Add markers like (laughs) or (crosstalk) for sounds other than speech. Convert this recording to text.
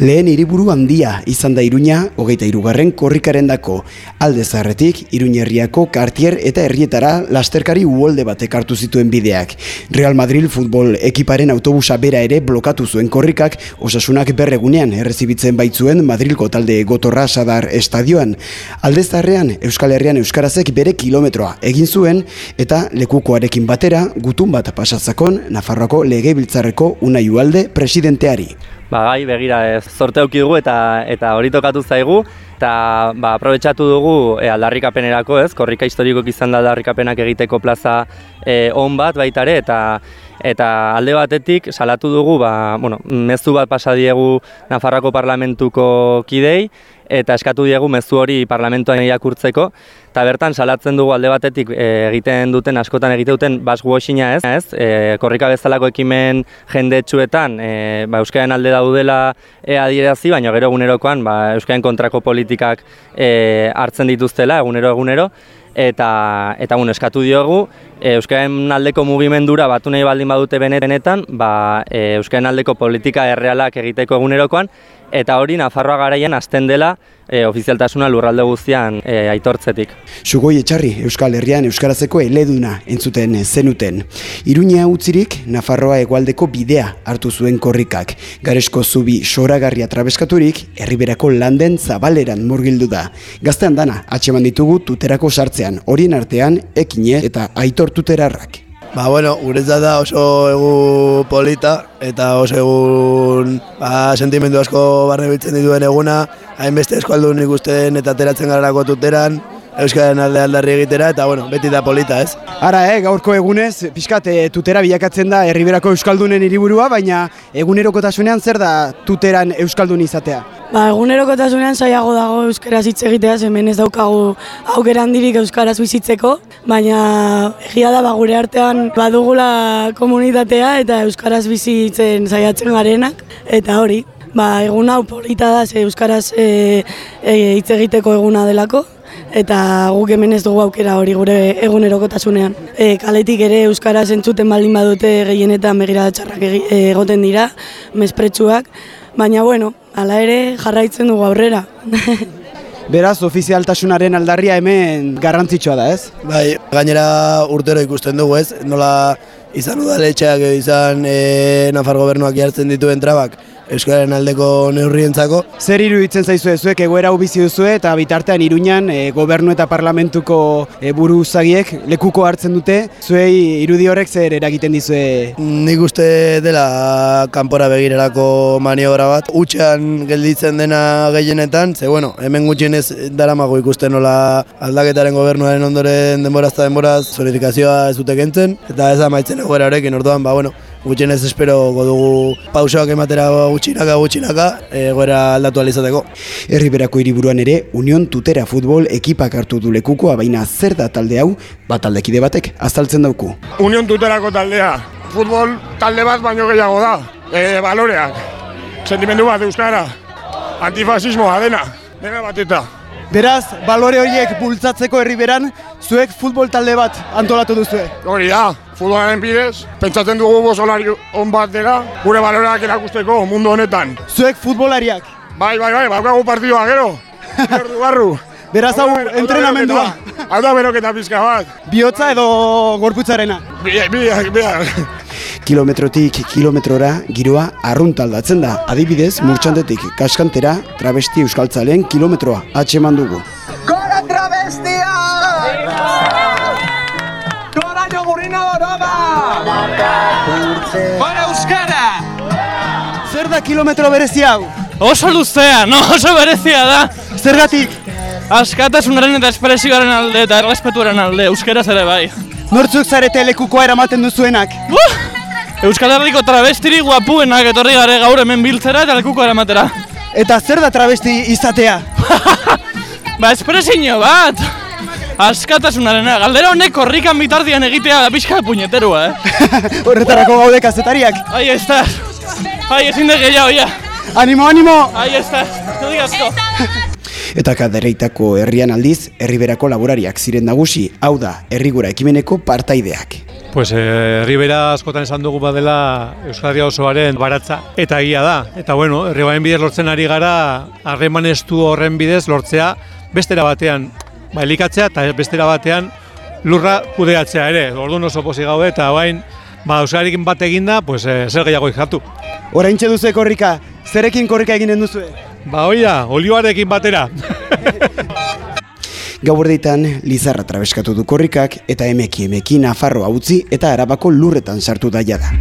Lehen hiriburu handia izan da Iruña, hogeita irugarren korrikaren dako. Alde zarretik, Iruñerriako kartier eta herrietara lasterkari uolde batek hartu zituen bideak. Real Madrid futbol ekiparen autobusa bera ere blokatu zuen korrikak, osasunak berregunean errezibitzen baitzuen Madrilko talde gotorra sadar estadioan. Alde zarrean, Euskal Herrian Euskarazek bere kilometroa egin zuen, eta lekukoarekin batera, gutun bat pasatzakon, Nafarroako legebiltzarreko unai ualde presidenteari. Ba, gai, begira, ez zorte dugu eta eta hori tokatu zaigu eta ba, aprobetsatu dugu e, aldarrikapenerako, ez? Korrika historikoak izan da aldarrikapenak egiteko plaza e, on bat baita ere eta eta alde batetik salatu dugu, ba, bueno, mezu bat pasa diegu Nafarroako parlamentuko kidei eta eskatu diegu mezu hori parlamentuan irakurtzeko eta bertan salatzen dugu alde batetik e, egiten duten askotan egite duten baswashina ez, ez? E, korrika bezalako ekimen jendetsuetan e, ba, euskaren alde daudela e, adierazi, baina gero egunerokoan ba, euskaren kontrako politikak e, hartzen dituztela egunero egunero eta eta bueno, eskatu diogu e, euskaren aldeko mugimendura batu nahi baldin badute benetan, ba, e, euskaren aldeko politika errealak egiteko egunerokoan eta hori Nafarroa garaian hasten dela e, ofizialtasuna lurralde guztian e, aitortzetik. Sugoi etxarri Euskal Herrian Euskarazeko eleduna entzuten zenuten. Iruña utzirik Nafarroa egualdeko bidea hartu zuen korrikak. Garesko zubi soragarria trabeskaturik herriberako landen zabaleran murgildu da. Gaztean dana, atxeman ditugu tuterako sartzean, horien artean ekine eta aitor tuterarrak. Ba, bueno, guretzat da oso egu polita eta oso egun ba, sentimendu asko barne biltzen dituen eguna, hainbeste eskualdun ikusten eta teratzen gararako tuteran, Euskaren alde aldarri egitera eta bueno, beti da polita, ez? Ara, eh, gaurko egunez, pixkat, e, tutera bilakatzen da herriberako euskaldunen hiriburua, baina egunerokotasunean zer da tuteran euskaldun izatea? Ba, egunerokotasunean saiago dago euskaraz hitz egitea, hemen ez daukagu aukera handirik euskaraz bizitzeko, baina egia da ba, gure artean badugula komunitatea eta euskaraz bizitzen saiatzen garenak, eta hori, ba, egun hau polita da, ze euskaraz e, e, hitz egiteko eguna delako, eta guk hemen ez dugu aukera hori gure egunerokotasunean. E, kaletik ere euskara entzuten baldin badute gehienetan begira txarrak egoten dira, mespretsuak, baina bueno, hala ere jarraitzen dugu aurrera. (laughs) Beraz, ofizialtasunaren aldarria hemen garrantzitsua da, ez? Bai, gainera urtero ikusten dugu, ez? Nola izan udaletxeak izan e, Nafar gobernuak jartzen dituen trabak, Euskararen aldeko neurrientzako. Zer iruditzen zaizu zuek egoera hau bizi eta bitartean Iruñan e, gobernu eta parlamentuko e, buru uzagiek lekuko hartzen dute, zuei irudi horrek zer eragiten dizue? Nik uste dela kanpora begirelako maniobra bat, utxean gelditzen dena gehienetan, ze bueno, hemen gutxienez daramago ikusten nola aldaketaren gobernuaren ondoren denboraz eta denboraz solidifikazioa ez dute gentzen, eta ez amaitzen egoera horrekin orduan, ba bueno, gutxienez espero dugu pausoak ematera gutxinaka gutxinaka egoera aldatu alizateko. Herriberako hiriburuan ere Union Tutera Futbol ekipak hartu du lekukoa, baina zer da talde hau, bat taldekide batek azaltzen dauku. Union Tuterako taldea, futbol talde bat baino gehiago da, e, baloreak, sentimendu bat euskara, antifasismoa dena, dena bat eta. Beraz, balore horiek bultzatzeko herriberan, zuek futbol talde bat antolatu duzue. Hori da, futbolaren bidez, pentsatzen dugu bozolari on bat dela, gure baloreak erakusteko mundu honetan. Zuek futbolariak? Bai, bai, bai, baukagu partidua gero, (laughs) gerdu barru. Beraz hau entrenamendua. Hau da beroketa pizka bat. Biotza edo gorputzarena? Biak, biak, biak. Kilometrotik kilometrora giroa arruntaldatzen da. Adibidez, murtxantetik kaskantera travesti euskaltzalen kilometroa atxeman dugu. Gora travestia! Gora jogurina doroba! Gora euskara! Zer da kilometro berezi hau? Oso luzea, no, oso berezia da. Zergatik? Askatasunaren eta espresioaren alde eta errespetuaren alde, euskeraz ere bai. Nortzuk zarete lekukoa eramaten duzuenak? Uh! Euskal Herriko travestiri guapuenak etorri gare gaur hemen biltzera eta lekuko eramatera. Eta zer da travesti izatea? (laughs) ba, espresio bat! Askatasunaren, galdera honek korrikan bitardian egitea da pixka puñeterua, eh? (laughs) Horretarako gaude kazetariak. Ahí está. Ahí ezin de gehiago, ya. Animo, animo! Ahí está. Eskerrik asko. Eta kadereitako herrian aldiz, herriberako laborariak ziren nagusi, hau da, herrigura ekimeneko partaideak. Pues eh, Ribera askotan esan dugu badela Euskal osoaren baratza eta egia da. Eta bueno, herribaren bidez lortzen ari gara harreman estu horren bidez lortzea bestera batean ba, elikatzea eta bestera batean lurra kudeatzea ere. Orduan oso posi gaude eta bain ba, Euskarikin bat eginda, pues, eh, zer gehiago ikatu. Oraintxe duzu korrika, zerekin korrika eginen duzu? Ba, oia, olioarekin batera. (laughs) Gauerdeitan Lizarra trabeskatu du korrikak eta emeki emeki Nafarroa utzi eta Arabako lurretan sartu da jada.